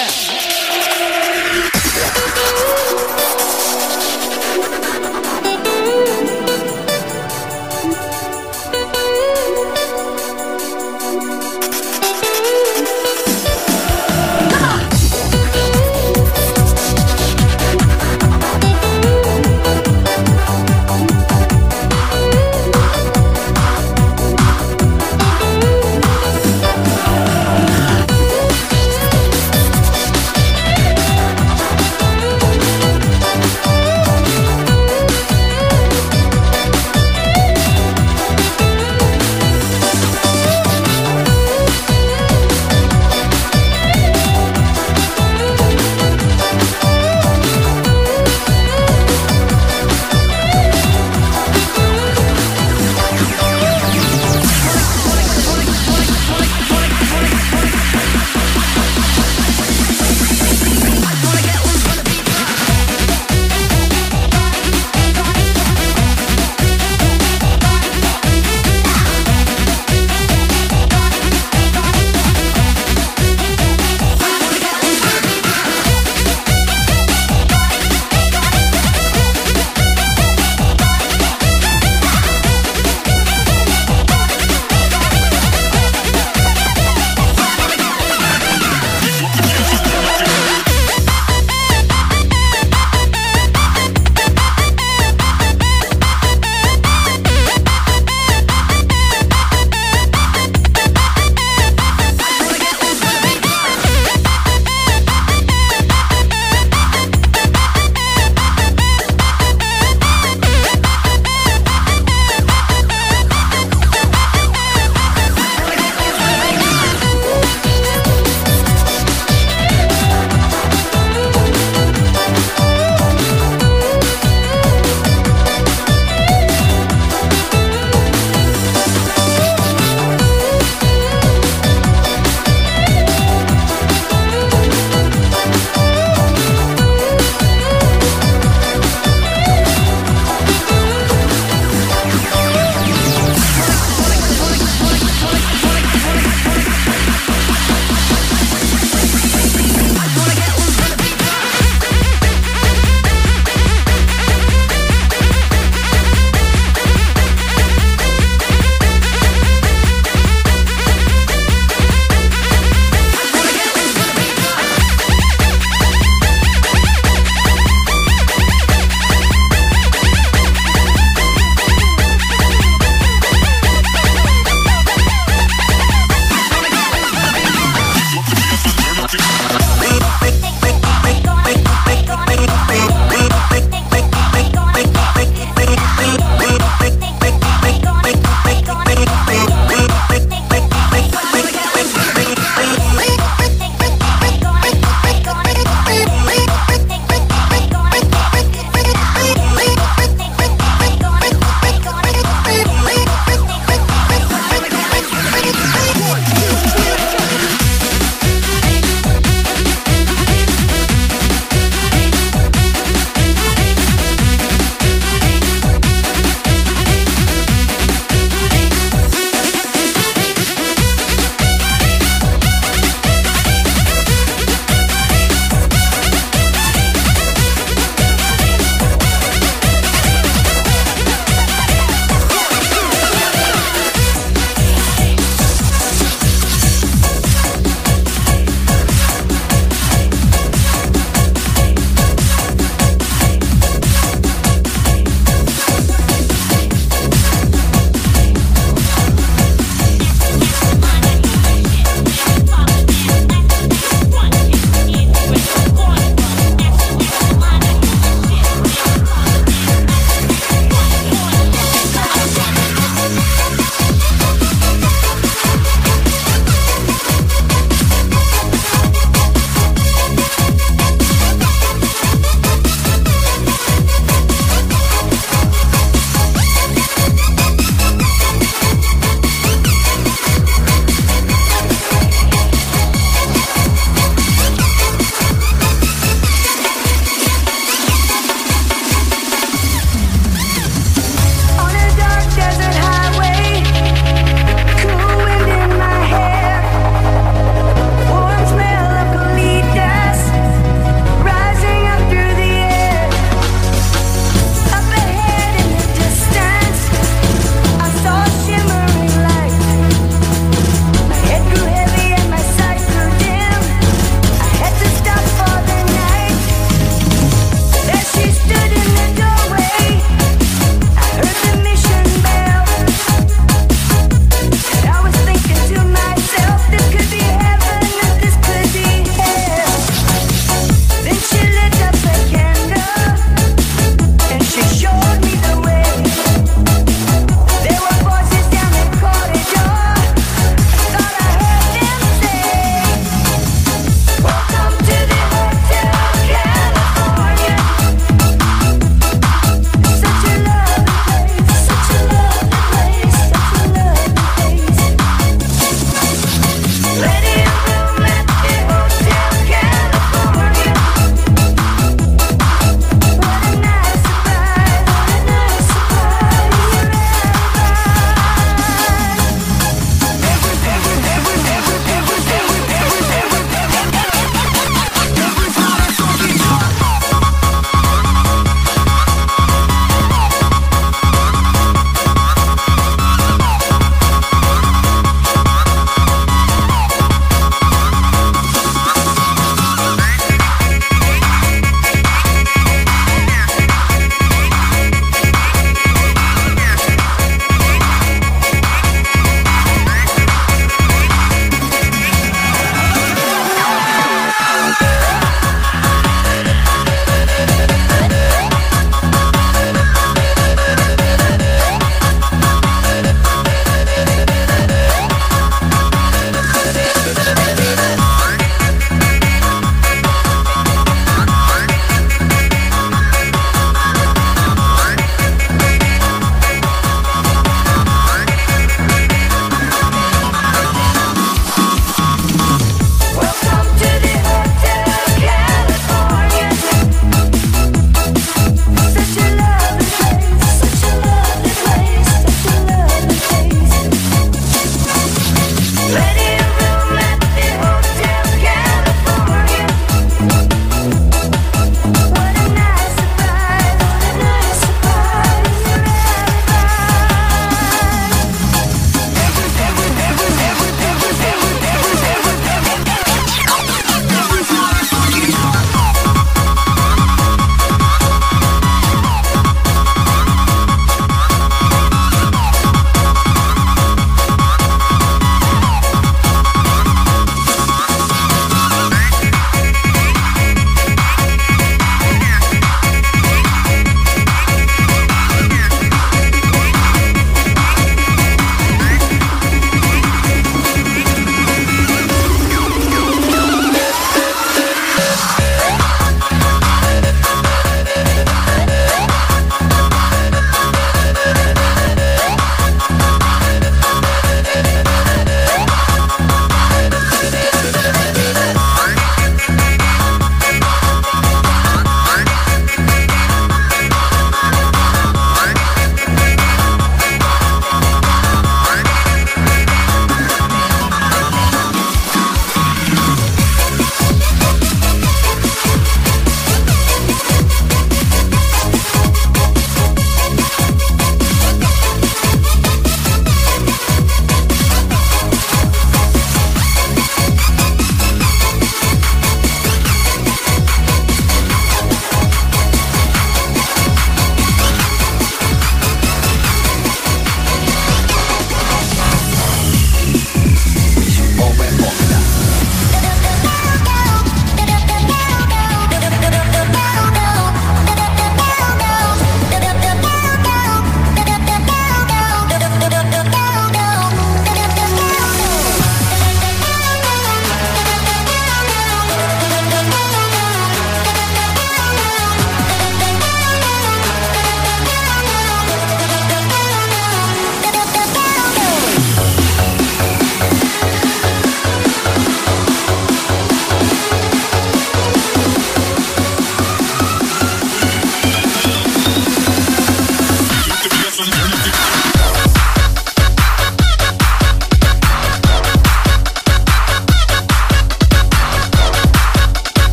half.